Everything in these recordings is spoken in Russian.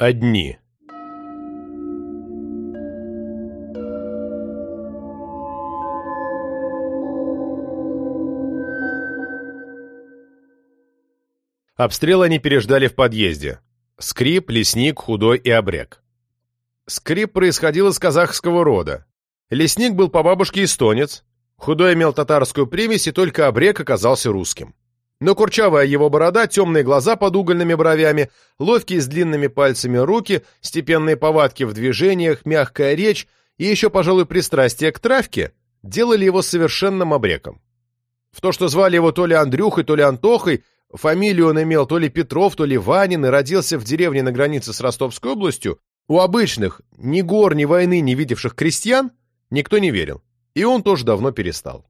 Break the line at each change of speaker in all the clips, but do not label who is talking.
Одни. Обстрел они переждали в подъезде. Скрип, лесник, худой и обрек. Скрип происходил из казахского рода. Лесник был по бабушке эстонец, худой имел татарскую примесь, и только обрек оказался русским. Но курчавая его борода, темные глаза под угольными бровями, ловкие с длинными пальцами руки, степенные повадки в движениях, мягкая речь и еще, пожалуй, пристрастие к травке делали его совершенным обреком. В то, что звали его то ли Андрюхой, то ли Антохой, фамилию он имел то ли Петров, то ли Ванин и родился в деревне на границе с Ростовской областью, у обычных, ни гор, ни войны не видевших крестьян, никто не верил. И он тоже давно перестал.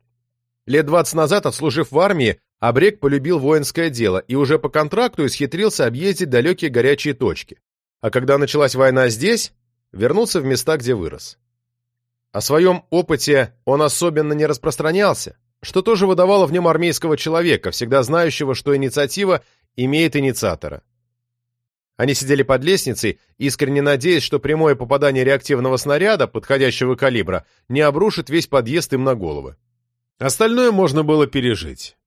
Лет двадцать назад, отслужив в армии, Абрек полюбил воинское дело и уже по контракту исхитрился объездить далекие горячие точки. А когда началась война здесь, вернулся в места, где вырос. О своем опыте он особенно не распространялся, что тоже выдавало в нем армейского человека, всегда знающего, что инициатива имеет инициатора. Они сидели под лестницей, искренне надеясь, что прямое попадание реактивного снаряда, подходящего калибра, не обрушит весь подъезд им на головы. Остальное можно было пережить.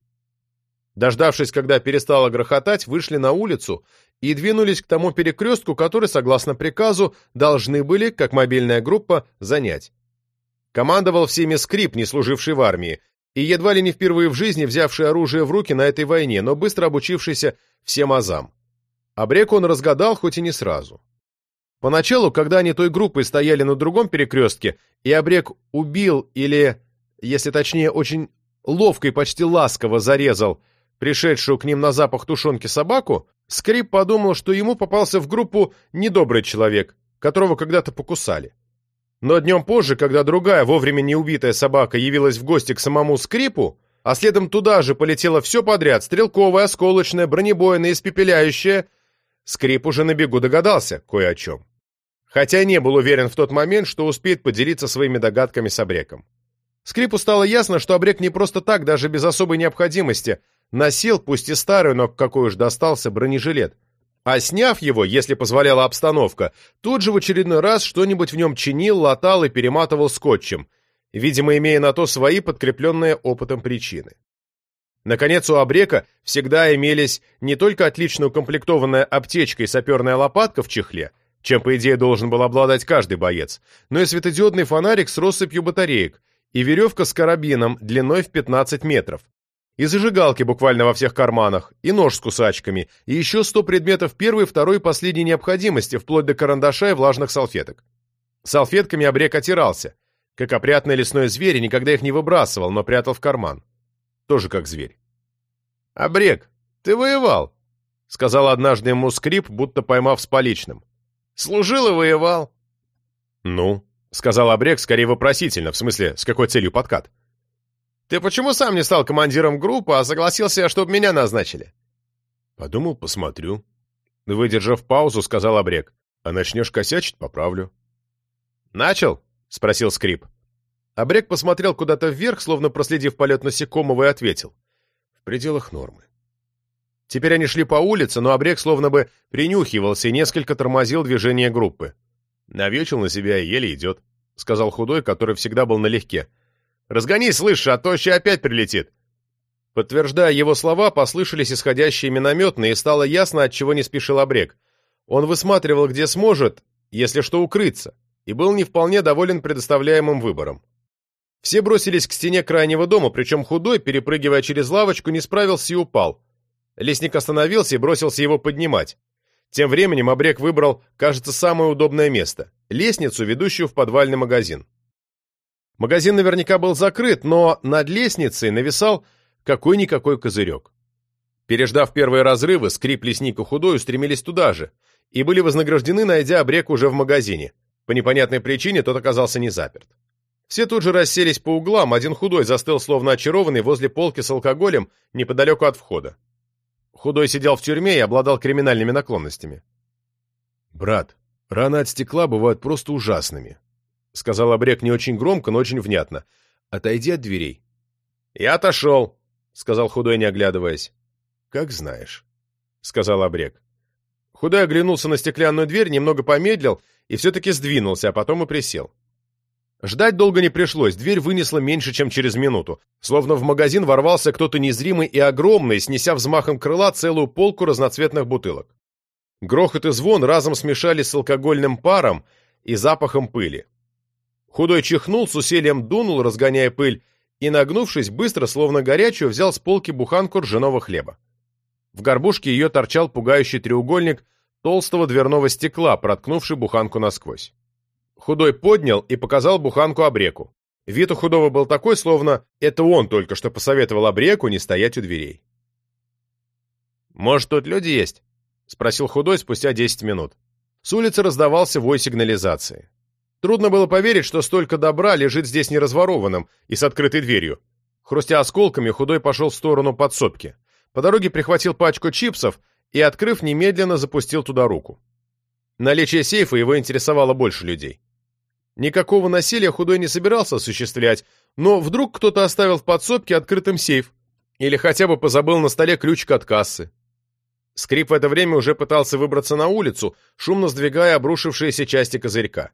Дождавшись, когда перестало грохотать, вышли на улицу и двинулись к тому перекрестку, который, согласно приказу, должны были, как мобильная группа, занять. Командовал всеми скрип, не служивший в армии, и едва ли не впервые в жизни взявший оружие в руки на этой войне, но быстро обучившийся всем азам. Обрек он разгадал, хоть и не сразу. Поначалу, когда они той группой стояли на другом перекрестке, и Обрек убил или, если точнее, очень ловко и почти ласково зарезал пришедшую к ним на запах тушенки собаку, Скрип подумал, что ему попался в группу недобрый человек, которого когда-то покусали. Но днем позже, когда другая, вовремя не убитая собака явилась в гости к самому Скрипу, а следом туда же полетело все подряд, стрелковое, осколочное, бронебойное, испепеляющее, Скрип уже на бегу догадался кое о чем. Хотя не был уверен в тот момент, что успеет поделиться своими догадками с Обреком. Скрипу стало ясно, что Обрек не просто так, даже без особой необходимости, носил, пусть и старый, но какой уж достался, бронежилет. А сняв его, если позволяла обстановка, тут же в очередной раз что-нибудь в нем чинил, латал и перематывал скотчем, видимо, имея на то свои подкрепленные опытом причины. Наконец, у Обрека всегда имелись не только отлично укомплектованная аптечка и саперная лопатка в чехле, чем, по идее, должен был обладать каждый боец, но и светодиодный фонарик с россыпью батареек и веревка с карабином длиной в 15 метров, и зажигалки буквально во всех карманах, и нож с кусачками, и еще сто предметов первой, второй и последней необходимости, вплоть до карандаша и влажных салфеток. Салфетками обрек отирался, как опрятный лесной зверь, никогда их не выбрасывал, но прятал в карман. Тоже как зверь. «Обрек, ты воевал», — сказал однажды ему скрип, будто поймав с поличным. «Служил и воевал». «Ну», — сказал Обрек скорее вопросительно, в смысле, с какой целью подкат. Ты почему сам не стал командиром группы, а согласился, чтобы меня назначили?» «Подумал, посмотрю». Выдержав паузу, сказал Обрек. «А начнешь косячить, поправлю». «Начал?» — спросил Скрип. Обрек посмотрел куда-то вверх, словно проследив полет насекомого, и ответил. «В пределах нормы». Теперь они шли по улице, но Обрек словно бы принюхивался и несколько тормозил движение группы. «Навечил на себя и еле идет», — сказал худой, который всегда был налегке. Разгонись, слышь, а то еще опять прилетит!» Подтверждая его слова, послышались исходящие минометные, и стало ясно, от чего не спешил обрек. Он высматривал, где сможет, если что, укрыться, и был не вполне доволен предоставляемым выбором. Все бросились к стене крайнего дома, причем худой, перепрыгивая через лавочку, не справился и упал. Лесник остановился и бросился его поднимать. Тем временем обрек выбрал, кажется, самое удобное место — лестницу, ведущую в подвальный магазин. Магазин наверняка был закрыт, но над лестницей нависал какой-никакой козырек. Переждав первые разрывы, скрип лесника худой устремились туда же и были вознаграждены, найдя обрек уже в магазине. По непонятной причине тот оказался не заперт. Все тут же расселись по углам, один худой застыл словно очарованный возле полки с алкоголем неподалеку от входа. Худой сидел в тюрьме и обладал криминальными наклонностями. «Брат, раны от стекла бывают просто ужасными», — сказал Обрек не очень громко, но очень внятно. «Отойди от дверей». «Я отошел», — сказал Худой, не оглядываясь. «Как знаешь», — сказал Обрек. Худой оглянулся на стеклянную дверь, немного помедлил и все-таки сдвинулся, а потом и присел. Ждать долго не пришлось, дверь вынесла меньше, чем через минуту. Словно в магазин ворвался кто-то незримый и огромный, снеся взмахом крыла целую полку разноцветных бутылок. Грохот и звон разом смешались с алкогольным паром и запахом пыли. Худой чихнул, с усилием дунул, разгоняя пыль, и, нагнувшись, быстро, словно горячую, взял с полки буханку ржаного хлеба. В горбушке ее торчал пугающий треугольник толстого дверного стекла, проткнувший буханку насквозь. Худой поднял и показал буханку обреку. Вид у худого был такой, словно это он только что посоветовал обреку не стоять у дверей. «Может, тут люди есть?» — спросил худой спустя десять минут. С улицы раздавался вой сигнализации. Трудно было поверить, что столько добра лежит здесь неразворованным и с открытой дверью. Хрустя осколками, худой пошел в сторону подсобки. По дороге прихватил пачку чипсов и, открыв, немедленно запустил туда руку. Наличие сейфа его интересовало больше людей. Никакого насилия худой не собирался осуществлять, но вдруг кто-то оставил в подсобке открытым сейф или хотя бы позабыл на столе ключик от кассы. Скрип в это время уже пытался выбраться на улицу, шумно сдвигая обрушившиеся части козырька.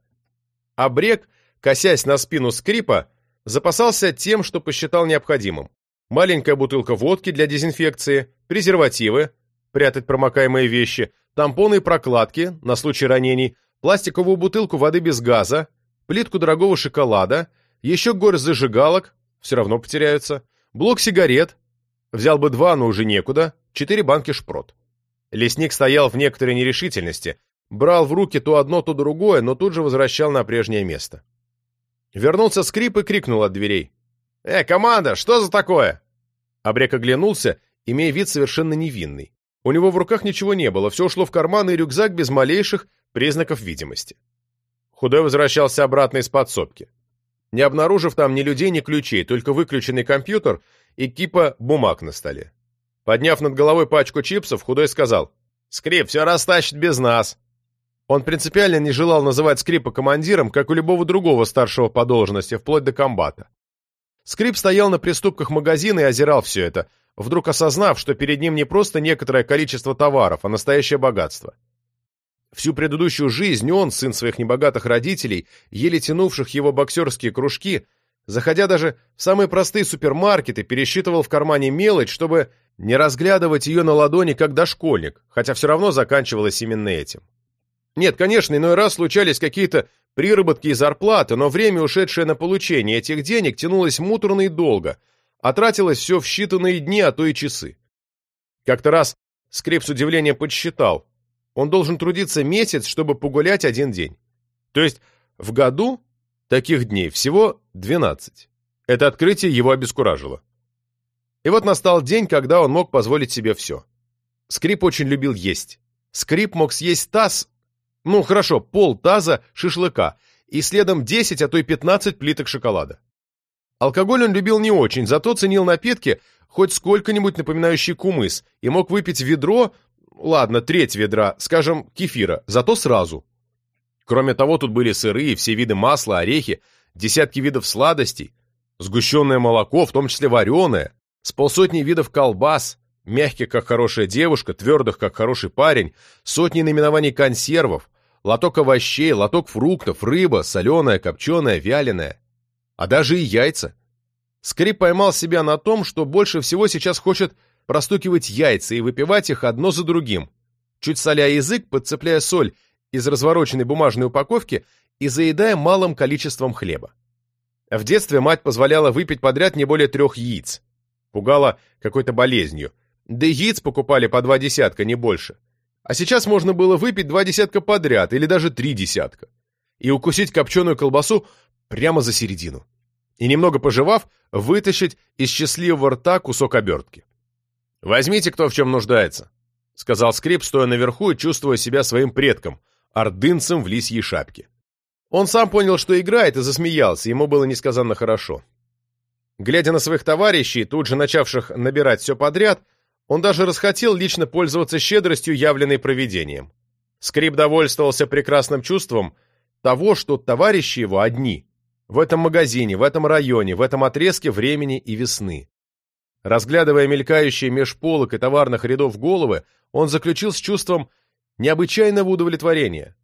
А Брек, косясь на спину скрипа, запасался тем, что посчитал необходимым. Маленькая бутылка водки для дезинфекции, презервативы, прятать промокаемые вещи, тампоны и прокладки на случай ранений, пластиковую бутылку воды без газа, плитку дорогого шоколада, еще горсть зажигалок, все равно потеряются, блок сигарет, взял бы два, но уже некуда, четыре банки шпрот. Лесник стоял в некоторой нерешительности, брал в руки то одно, то другое, но тут же возвращал на прежнее место. Вернулся скрип и крикнул от дверей. «Э, команда, что за такое?» Обрек оглянулся, имея вид совершенно невинный. У него в руках ничего не было, все ушло в карман и рюкзак без малейших признаков видимости. Худой возвращался обратно из подсобки. Не обнаружив там ни людей, ни ключей, только выключенный компьютер и кипа бумаг на столе. Подняв над головой пачку чипсов, Худой сказал, «Скрип все растащит без нас». Он принципиально не желал называть Скрипа командиром, как у любого другого старшего по должности, вплоть до комбата. Скрип стоял на приступках магазина и озирал все это, вдруг осознав, что перед ним не просто некоторое количество товаров, а настоящее богатство. Всю предыдущую жизнь он, сын своих небогатых родителей, еле тянувших его боксерские кружки, заходя даже в самые простые супермаркеты, пересчитывал в кармане мелочь, чтобы не разглядывать ее на ладони как дошкольник, хотя все равно заканчивалось именно этим. Нет, конечно, иной раз случались какие-то приработки и зарплаты, но время, ушедшее на получение этих денег, тянулось муторно и долго, а тратилось все в считанные дни, а то и часы. Как-то раз Скрип с удивлением подсчитал, он должен трудиться месяц, чтобы погулять один день. То есть в году таких дней всего 12. Это открытие его обескуражило. И вот настал день, когда он мог позволить себе все. Скрип очень любил есть. Скрип мог съесть таз, ну хорошо, пол таза шашлыка, и следом 10, а то и 15 плиток шоколада. Алкоголь он любил не очень, зато ценил напитки, хоть сколько-нибудь напоминающие кумыс, и мог выпить ведро Ладно, треть ведра, скажем, кефира, зато сразу. Кроме того, тут были сыры, все виды масла, орехи, десятки видов сладостей, сгущенное молоко, в том числе вареное, с полсотни видов колбас, мягких, как хорошая девушка, твердых, как хороший парень, сотни наименований консервов, лоток овощей, лоток фруктов, рыба, соленая, копченая, вяленая. А даже и яйца. Скрип поймал себя на том, что больше всего сейчас хочет простукивать яйца и выпивать их одно за другим, чуть соля язык, подцепляя соль из развороченной бумажной упаковки и заедая малым количеством хлеба. В детстве мать позволяла выпить подряд не более трех яиц. Пугала какой-то болезнью. Да яиц покупали по два десятка, не больше. А сейчас можно было выпить два десятка подряд, или даже три десятка. И укусить копченую колбасу прямо за середину. И немного пожевав, вытащить из счастливого рта кусок обертки. «Возьмите, кто в чем нуждается», — сказал Скрип, стоя наверху и чувствуя себя своим предком, ордынцем в лисьей шапке. Он сам понял, что играет, и засмеялся, ему было несказанно хорошо. Глядя на своих товарищей, тут же начавших набирать все подряд, он даже расхотел лично пользоваться щедростью, явленной провидением. Скрип довольствовался прекрасным чувством того, что товарищи его одни, в этом магазине, в этом районе, в этом отрезке времени и весны. Разглядывая мелькающие меж полок и товарных рядов головы, он заключил с чувством необычайного удовлетворения.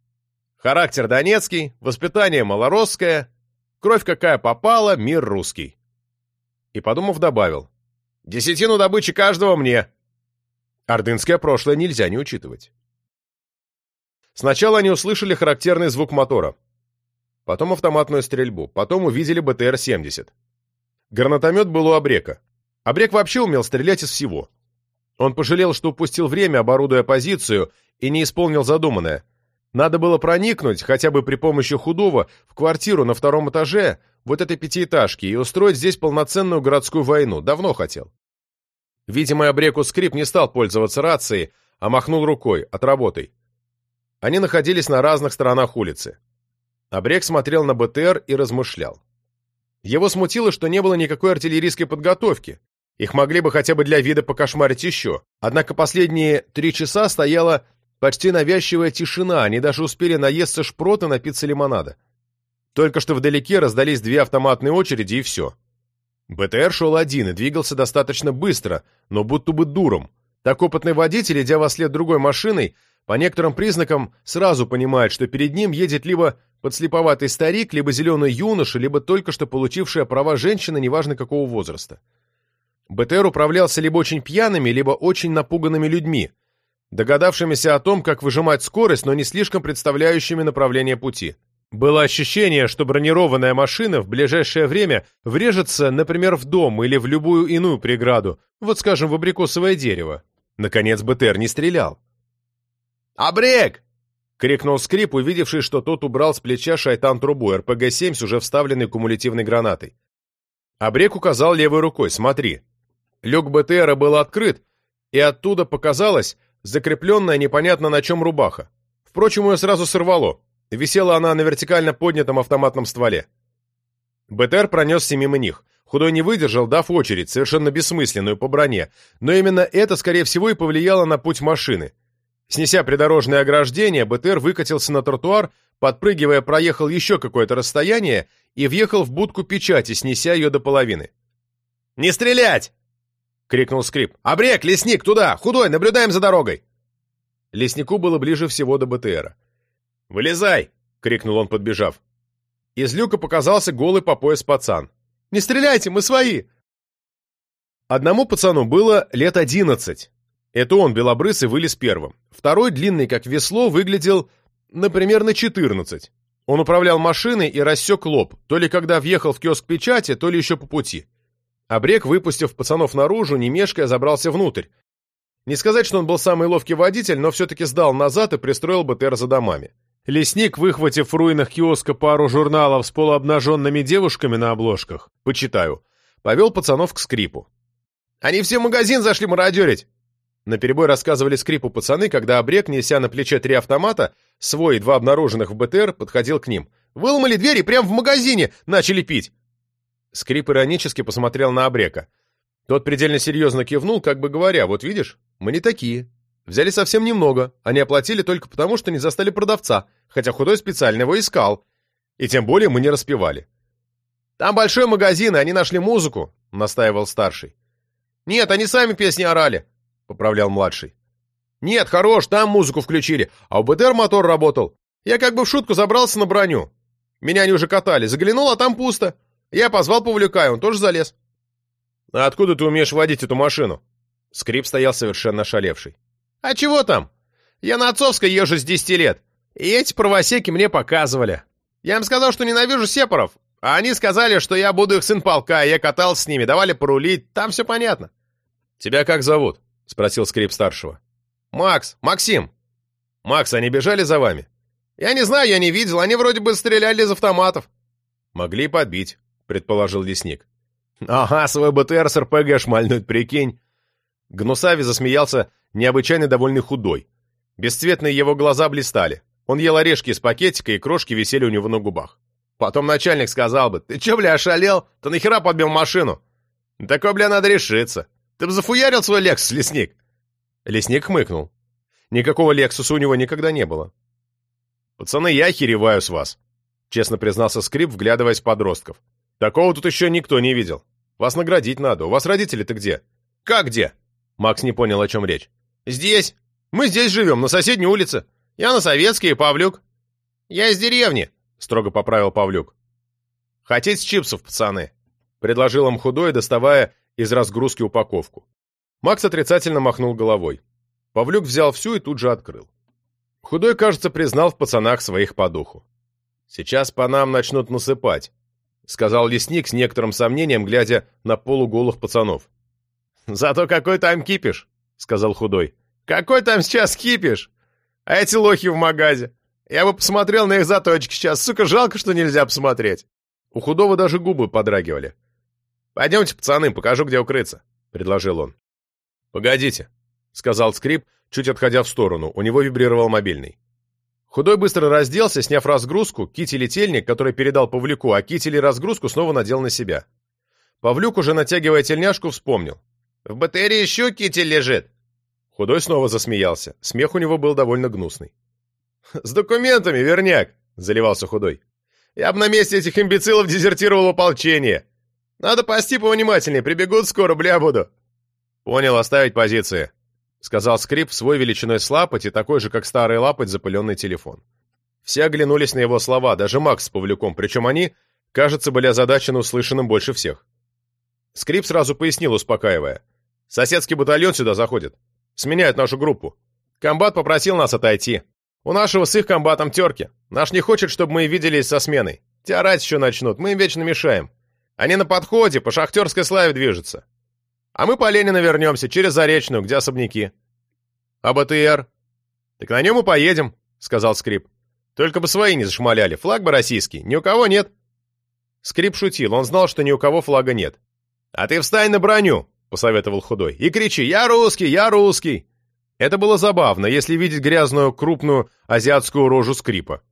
Характер донецкий, воспитание малоросское, кровь какая попала, мир русский. И, подумав, добавил. Десятину добычи каждого мне. Ордынское прошлое нельзя не учитывать. Сначала они услышали характерный звук мотора, потом автоматную стрельбу, потом увидели БТР-70. Гранатомет был у Обрека. Обрек вообще умел стрелять из всего. Он пожалел, что упустил время, оборудуя позицию, и не исполнил задуманное. Надо было проникнуть, хотя бы при помощи худого, в квартиру на втором этаже вот этой пятиэтажки и устроить здесь полноценную городскую войну. Давно хотел. Видимо, Обреку скрип не стал пользоваться рацией, а махнул рукой, отработай. Они находились на разных сторонах улицы. Абрек смотрел на БТР и размышлял. Его смутило, что не было никакой артиллерийской подготовки. Их могли бы хотя бы для вида покошмарить еще. Однако последние три часа стояла почти навязчивая тишина, они даже успели наесться шпрот и напиться лимонада. Только что вдалеке раздались две автоматные очереди, и все. БТР шел один и двигался достаточно быстро, но будто бы дуром. Так опытный водитель, идя во след другой машиной, по некоторым признакам сразу понимает, что перед ним едет либо подслеповатый старик, либо зеленый юноша, либо только что получившая права женщина, неважно какого возраста. БТР управлялся либо очень пьяными, либо очень напуганными людьми, догадавшимися о том, как выжимать скорость, но не слишком представляющими направление пути. Было ощущение, что бронированная машина в ближайшее время врежется, например, в дом или в любую иную преграду, вот скажем, в абрикосовое дерево. Наконец БТР не стрелял. «Обрек!» — крикнул скрип, увидевший, что тот убрал с плеча шайтан-трубу РПГ-7 с уже вставленной кумулятивной гранатой. Обрек указал левой рукой «Смотри». Люк БТРа был открыт, и оттуда показалась закрепленная непонятно на чем рубаха. Впрочем, ее сразу сорвало. Висела она на вертикально поднятом автоматном стволе. БТР пронесся мимо них. Худой не выдержал, дав очередь, совершенно бессмысленную по броне, но именно это, скорее всего, и повлияло на путь машины — Снеся придорожное ограждение, БТР выкатился на тротуар, подпрыгивая, проехал еще какое-то расстояние и въехал в будку печати, снеся ее до половины. «Не стрелять!» — крикнул скрип. «Обрек, лесник, туда! Худой, наблюдаем за дорогой!» Леснику было ближе всего до БТРа. «Вылезай!» — крикнул он, подбежав. Из люка показался голый по пояс пацан. «Не стреляйте, мы свои!» Одному пацану было лет одиннадцать, это он, белобрысый, вылез первым. Второй, длинный как весло, выглядел, например, на 14. Он управлял машиной и рассек лоб, то ли когда въехал в киоск печати, то ли еще по пути. Обрек, выпустив пацанов наружу, не мешкая, забрался внутрь. Не сказать, что он был самый ловкий водитель, но все-таки сдал назад и пристроил БТР за домами. Лесник, выхватив в руинах киоска пару журналов с полуобнаженными девушками на обложках, почитаю, повел пацанов к скрипу. «Они все в магазин зашли мародерить!» Наперебой рассказывали скрипу пацаны, когда обрек, неся на плече три автомата, свой и два обнаруженных в БТР, подходил к ним. «Выломали двери прямо в магазине! Начали пить!» Скрип иронически посмотрел на обрека. Тот предельно серьезно кивнул, как бы говоря, «Вот видишь, мы не такие. Взяли совсем немного, они оплатили только потому, что не застали продавца, хотя худой специально его искал. И тем более мы не распевали». «Там большой магазин, и они нашли музыку», — настаивал старший. «Нет, они сами песни орали. — поправлял младший. «Нет, хорош, там музыку включили, а у БТР мотор работал. Я как бы в шутку забрался на броню. Меня они уже катали, заглянул, а там пусто. Я позвал Павлюка, и он тоже залез». «А откуда ты умеешь водить эту машину?» Скрип стоял совершенно ошалевший. «А чего там? Я на отцовской езжу с десяти лет, и эти правосеки мне показывали. Я им сказал, что ненавижу сепаров, а они сказали, что я буду их сын полка, и я катался с ними, давали порулить, там все понятно». «Тебя как зовут?» — спросил скрип старшего. «Макс! Максим!» «Макс, они бежали за вами?» «Я не знаю, я не видел, они вроде бы стреляли из автоматов». «Могли подбить», — предположил лесник. «Ага, свой БТР с РПГ шмальнуть, прикинь!» Гнусави засмеялся, необычайно довольный худой. Бесцветные его глаза блистали. Он ел орешки из пакетика, и крошки висели у него на губах. Потом начальник сказал бы, «Ты чё, бля, ошалел? Ты нахера подбил машину?» «Такое, бля, надо решиться. Ты бы зафуярил свой Лексус, лесник!» Лесник хмыкнул. Никакого Лексуса у него никогда не было. «Пацаны, я охереваю с вас», — честно признался Скрип, вглядываясь в подростков. «Такого тут еще никто не видел. Вас наградить надо. У вас родители-то где?» «Как где?» Макс не понял, о чем речь. «Здесь. Мы здесь живем, на соседней улице. Я на Советский, Павлюк». «Я из деревни», — строго поправил Павлюк. «Хотите чипсов, пацаны?» — предложил им худой, доставая из разгрузки упаковку. Макс отрицательно махнул головой. Павлюк взял всю и тут же открыл. Худой, кажется, признал в пацанах своих по духу. «Сейчас по нам начнут насыпать», — сказал лесник с некоторым сомнением, глядя на полуголых пацанов. «Зато какой там кипиш», — сказал Худой. «Какой там сейчас кипиш? А эти лохи в магазе. Я бы посмотрел на их заточки сейчас. Сука, жалко, что нельзя посмотреть». У Худого даже губы подрагивали. «Пойдемте, пацаны, покажу, где укрыться», — предложил он. «Погодите», — сказал скрип, чуть отходя в сторону. У него вибрировал мобильный. Худой быстро разделся, сняв разгрузку, китель-тельник, который передал Павлюку, а китель и разгрузку снова надел на себя. Павлюк, уже натягивая тельняшку, вспомнил. «В батарее еще китель лежит!» Худой снова засмеялся. Смех у него был довольно гнусный. «С документами, верняк!» — заливался Худой. «Я бы на месте этих имбецилов дезертировал ополчение! Надо пасти повнимательнее, прибегут скоро, бля буду!» «Понял, оставить позиции!» сказал скрип свой величиной с лапоть и такой же, как старый лапоть, запыленный телефон. Все оглянулись на его слова, даже Макс с Павлюком, причем они, кажется, были озадачены услышанным больше всех. Скрип сразу пояснил, успокаивая. «Соседский батальон сюда заходит. Сменяют нашу группу. Комбат попросил нас отойти. У нашего с их комбатом терки. Наш не хочет, чтобы мы виделись со сменой. Те еще начнут, мы им вечно мешаем. Они на подходе, по шахтерской славе движутся. А мы по Ленина вернемся, через Заречную, где особняки. А БТР? Так на нем и поедем, сказал Скрип. Только бы свои не зашмаляли, флаг бы российский, ни у кого нет. Скрип шутил, он знал, что ни у кого флага нет. А ты встань на броню, посоветовал худой, и кричи «Я русский! Я русский!» Это было забавно, если видеть грязную, крупную азиатскую рожу скрипа.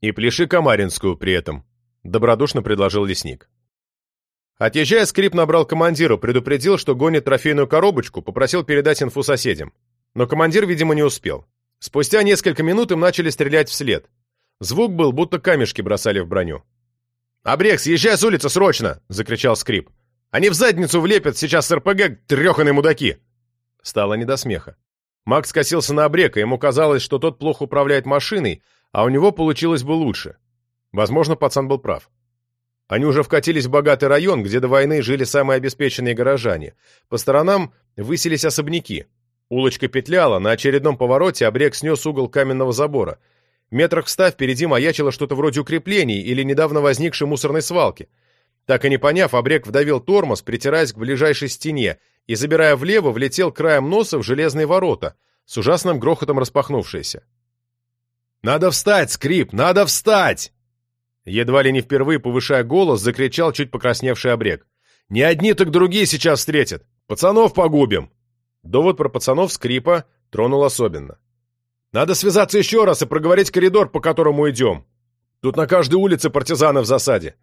И пляши комаринскую при этом, добродушно предложил лесник. Отъезжая, скрип набрал командиру, предупредил, что гонит трофейную коробочку, попросил передать инфу соседям. Но командир, видимо, не успел. Спустя несколько минут им начали стрелять вслед. Звук был, будто камешки бросали в броню. «Обрех, съезжай с улицы срочно!» — закричал скрип. «Они в задницу влепят сейчас с РПГ, треханые мудаки!» Стало не до смеха. Макс косился на Обрека, ему казалось, что тот плохо управляет машиной, а у него получилось бы лучше. Возможно, пацан был прав. Они уже вкатились в богатый район, где до войны жили самые обеспеченные горожане. По сторонам высились особняки. Улочка петляла, на очередном повороте обрек снес угол каменного забора. Метрах встав, впереди маячило что-то вроде укреплений или недавно возникшей мусорной свалки. Так и не поняв, обрек вдавил тормоз, притираясь к ближайшей стене, и, забирая влево, влетел краем носа в железные ворота, с ужасным грохотом распахнувшиеся. «Надо встать, Скрип, надо встать!» Едва ли не впервые, повышая голос, закричал чуть покрасневший обрек. «Не одни, так другие сейчас встретят! Пацанов погубим!» Довод про пацанов скрипа тронул особенно. «Надо связаться еще раз и проговорить коридор, по которому идем. Тут на каждой улице партизаны в засаде.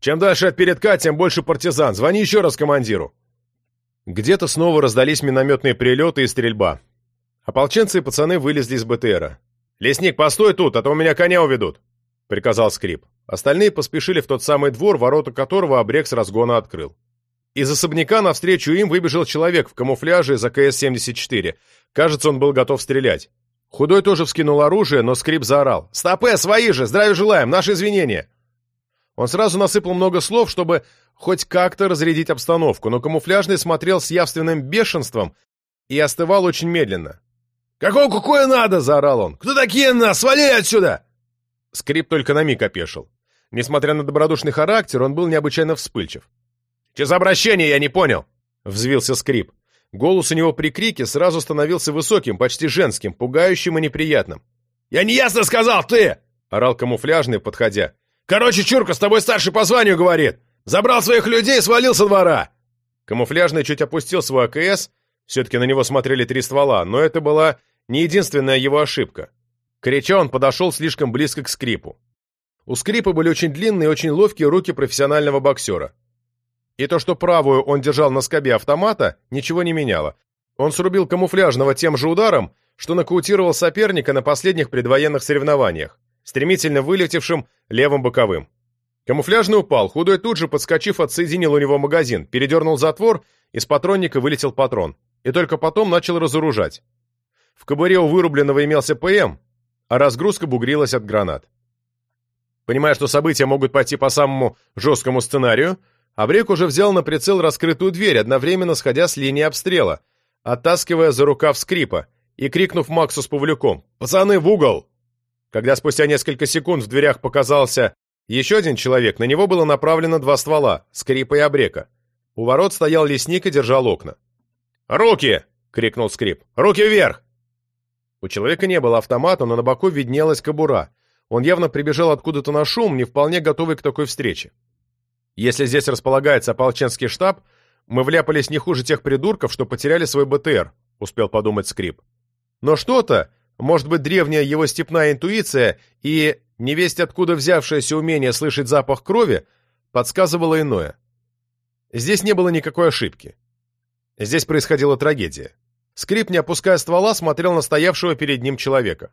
Чем дальше от передка, тем больше партизан. Звони еще раз командиру». Где-то снова раздались минометные прилеты и стрельба. Ополченцы и пацаны вылезли из БТРа. «Лесник, постой тут, а то у меня коня уведут!» — приказал скрип. Остальные поспешили в тот самый двор, ворота которого обрек с разгона открыл. Из особняка навстречу им выбежал человек в камуфляже из АКС-74. Кажется, он был готов стрелять. Худой тоже вскинул оружие, но скрип заорал. «Стопе, свои же! Здравия желаем! Наши извинения!» Он сразу насыпал много слов, чтобы хоть как-то разрядить обстановку, но камуфляжный смотрел с явственным бешенством и остывал очень медленно. «Какого какое надо?» — заорал он. «Кто такие нас? Свали отсюда!» Скрип только на миг опешил. Несмотря на добродушный характер, он был необычайно вспыльчив. «Че за обращение, я не понял!» — взвился скрип. Голос у него при крике сразу становился высоким, почти женским, пугающим и неприятным. «Я не ясно сказал, ты!» — орал камуфляжный, подходя. «Короче, Чурка с тобой старший по званию говорит! Забрал своих людей и свалил со двора!» Камуфляжный чуть опустил свой АКС, все-таки на него смотрели три ствола, но это была не единственная его ошибка. Крича, он подошел слишком близко к скрипу. У скрипа были очень длинные и очень ловкие руки профессионального боксера. И то, что правую он держал на скобе автомата, ничего не меняло. Он срубил камуфляжного тем же ударом, что нокаутировал соперника на последних предвоенных соревнованиях, стремительно вылетевшим левым боковым. Камуфляжный упал, худой тут же, подскочив, отсоединил у него магазин, передернул затвор, из патронника вылетел патрон, и только потом начал разоружать. В кобуре у вырубленного имелся ПМ, а разгрузка бугрилась от гранат. Понимая, что события могут пойти по самому жесткому сценарию, Абрек уже взял на прицел раскрытую дверь, одновременно сходя с линии обстрела, оттаскивая за рукав скрипа и крикнув Максу с Павлюком «Пацаны, в угол!». Когда спустя несколько секунд в дверях показался еще один человек, на него было направлено два ствола, скрипа и обрека. У ворот стоял лесник и держал окна. «Руки!» — крикнул скрип. «Руки вверх!» У человека не было автомата, но на боку виднелась кобура. Он явно прибежал откуда-то на шум, не вполне готовый к такой встрече. Если здесь располагается ополченский штаб, мы вляпались не хуже тех придурков, что потеряли свой БТР, успел подумать скрип. Но что-то, может быть, древняя его степная интуиция и невесть откуда взявшееся умение слышать запах крови, подсказывало иное. Здесь не было никакой ошибки. Здесь происходила трагедия. Скрип, не опуская ствола, смотрел на стоявшего перед ним человека.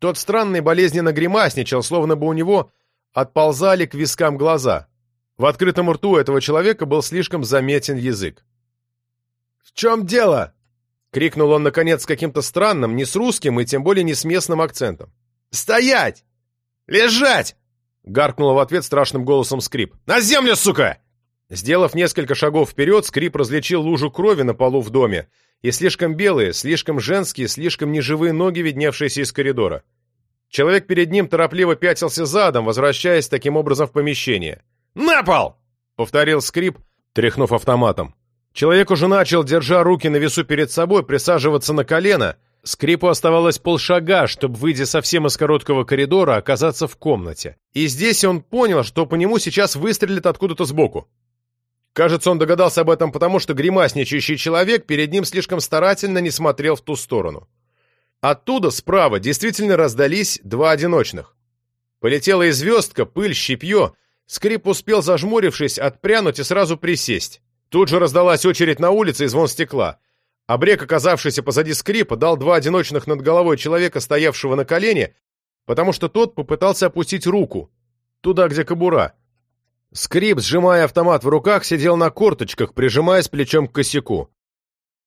Тот странный болезненно гримасничал, словно бы у него отползали к вискам глаза. В открытом рту этого человека был слишком заметен язык. «В чем дело?» — крикнул он, наконец, с каким-то странным, не с русским и тем более не с местным акцентом. «Стоять! Лежать!» — гаркнула в ответ страшным голосом скрип. «На землю, сука!» Сделав несколько шагов вперед, скрип различил лужу крови на полу в доме и слишком белые, слишком женские, слишком неживые ноги, видневшиеся из коридора. Человек перед ним торопливо пятился задом, возвращаясь таким образом в помещение. «На пол!» — повторил скрип, тряхнув автоматом. Человек уже начал, держа руки на весу перед собой, присаживаться на колено. Скрипу оставалось полшага, чтобы, выйдя совсем из короткого коридора, оказаться в комнате. И здесь он понял, что по нему сейчас выстрелят откуда-то сбоку. Кажется, он догадался об этом потому, что гримасничающий человек перед ним слишком старательно не смотрел в ту сторону. Оттуда, справа, действительно раздались два одиночных. Полетела и звездка, пыль, щепье. Скрип успел, зажмурившись, отпрянуть и сразу присесть. Тут же раздалась очередь на улице и звон стекла. Обрек, оказавшийся позади скрипа, дал два одиночных над головой человека, стоявшего на колене, потому что тот попытался опустить руку, туда, где кобура. Скрип, сжимая автомат в руках, сидел на корточках, прижимаясь плечом к косяку.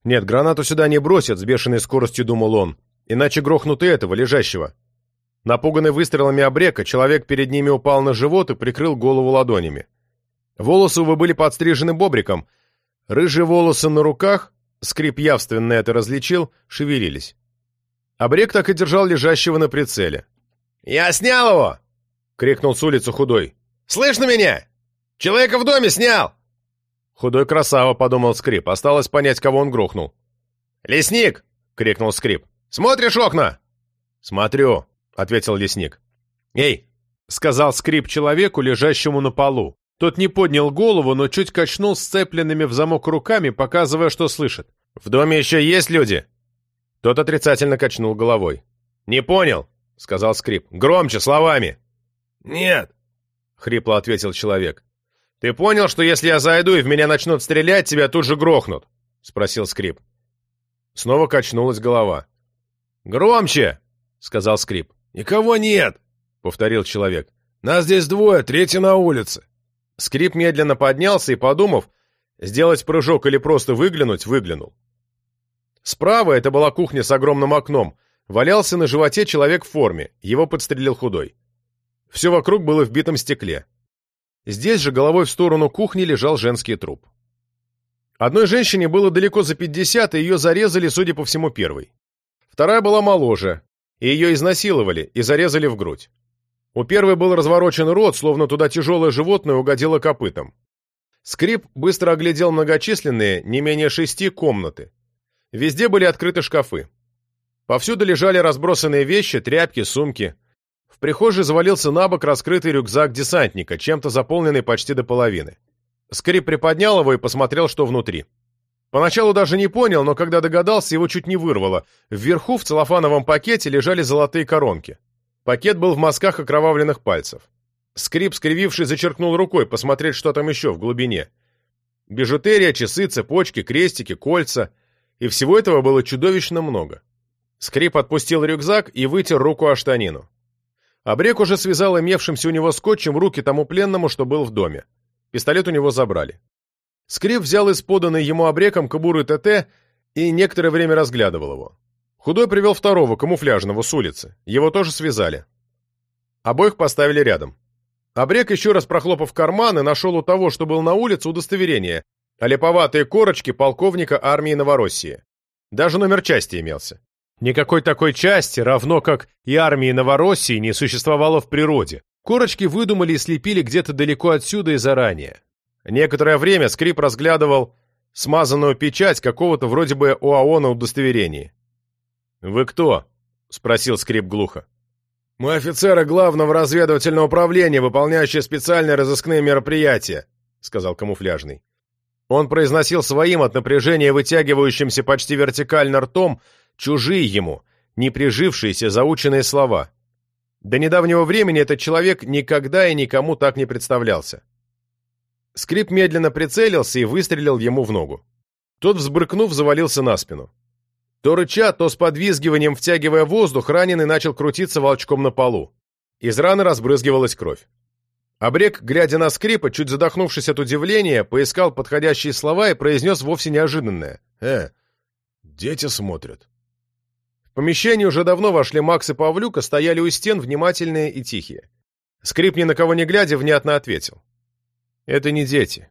«Нет, гранату сюда не бросят», — с бешеной скоростью думал он. «Иначе грохнут и этого, лежащего». Напуганный выстрелами обрека, человек перед ними упал на живот и прикрыл голову ладонями. Волосы, увы, были подстрижены бобриком. Рыжие волосы на руках, скрип явственно это различил, шевелились. Обрек так и держал лежащего на прицеле. «Я снял его!» — крикнул с улицы худой. «Слышно меня?» Человека в доме снял!» Худой красава, подумал Скрип. Осталось понять, кого он грохнул. «Лесник!» — крикнул Скрип. «Смотришь окна?» «Смотрю», — ответил лесник. «Эй!» — сказал Скрип человеку, лежащему на полу. Тот не поднял голову, но чуть качнул сцепленными в замок руками, показывая, что слышит. «В доме еще есть люди?» Тот отрицательно качнул головой. «Не понял», — сказал Скрип. «Громче, словами». «Нет», — хрипло ответил человек. «Ты понял, что если я зайду и в меня начнут стрелять, тебя тут же грохнут?» — спросил Скрип. Снова качнулась голова. «Громче!» — сказал Скрип. «Никого нет!» — повторил человек. «Нас здесь двое, третий на улице!» Скрип медленно поднялся и, подумав, сделать прыжок или просто выглянуть, выглянул. Справа, это была кухня с огромным окном, валялся на животе человек в форме, его подстрелил худой. Все вокруг было в битом стекле. Здесь же головой в сторону кухни лежал женский труп. Одной женщине было далеко за 50, и ее зарезали, судя по всему, первой. Вторая была моложе, и ее изнасиловали и зарезали в грудь. У первой был разворочен рот, словно туда тяжелое животное угодило копытом. Скрип быстро оглядел многочисленные, не менее шести, комнаты. Везде были открыты шкафы. Повсюду лежали разбросанные вещи, тряпки, сумки – в прихожей завалился на бок раскрытый рюкзак десантника, чем-то заполненный почти до половины. Скрип приподнял его и посмотрел, что внутри. Поначалу даже не понял, но когда догадался, его чуть не вырвало. Вверху в целлофановом пакете лежали золотые коронки. Пакет был в мазках окровавленных пальцев. Скрип, скрививший, зачеркнул рукой, посмотреть, что там еще в глубине. Бижутерия, часы, цепочки, крестики, кольца. И всего этого было чудовищно много. Скрип отпустил рюкзак и вытер руку о штанину. Обрек уже связал имевшимся у него скотчем руки тому пленному, что был в доме. Пистолет у него забрали. Скрип взял из поданной ему обреком кобуры ТТ и некоторое время разглядывал его. Худой привел второго, камуфляжного, с улицы. Его тоже связали. Обоих поставили рядом. Обрек, еще раз прохлопав карманы, нашел у того, что был на улице, удостоверение, а корочки полковника армии Новороссии. Даже номер части имелся. Никакой такой части, равно как и армии Новороссии, не существовало в природе. Корочки выдумали и слепили где-то далеко отсюда и заранее. Некоторое время Скрип разглядывал смазанную печать какого-то вроде бы ОАО на удостоверении. «Вы кто?» — спросил Скрип глухо. «Мы офицеры главного разведывательного управления, выполняющие специальные разыскные мероприятия», — сказал камуфляжный. Он произносил своим от напряжения вытягивающимся почти вертикально ртом чужие ему, не прижившиеся заученные слова. До недавнего времени этот человек никогда и никому так не представлялся. Скрип медленно прицелился и выстрелил ему в ногу. Тот, взбрыкнув, завалился на спину. То рыча, то с подвизгиванием втягивая воздух, раненый начал крутиться волчком на полу. Из раны разбрызгивалась кровь. Обрек, глядя на скрипа, чуть задохнувшись от удивления, поискал подходящие слова и произнес вовсе неожиданное. «Э, дети смотрят». В помещение уже давно вошли Макс и Павлюка, стояли у стен, внимательные и тихие. Скрип, ни на кого не глядя, внятно ответил. «Это не дети.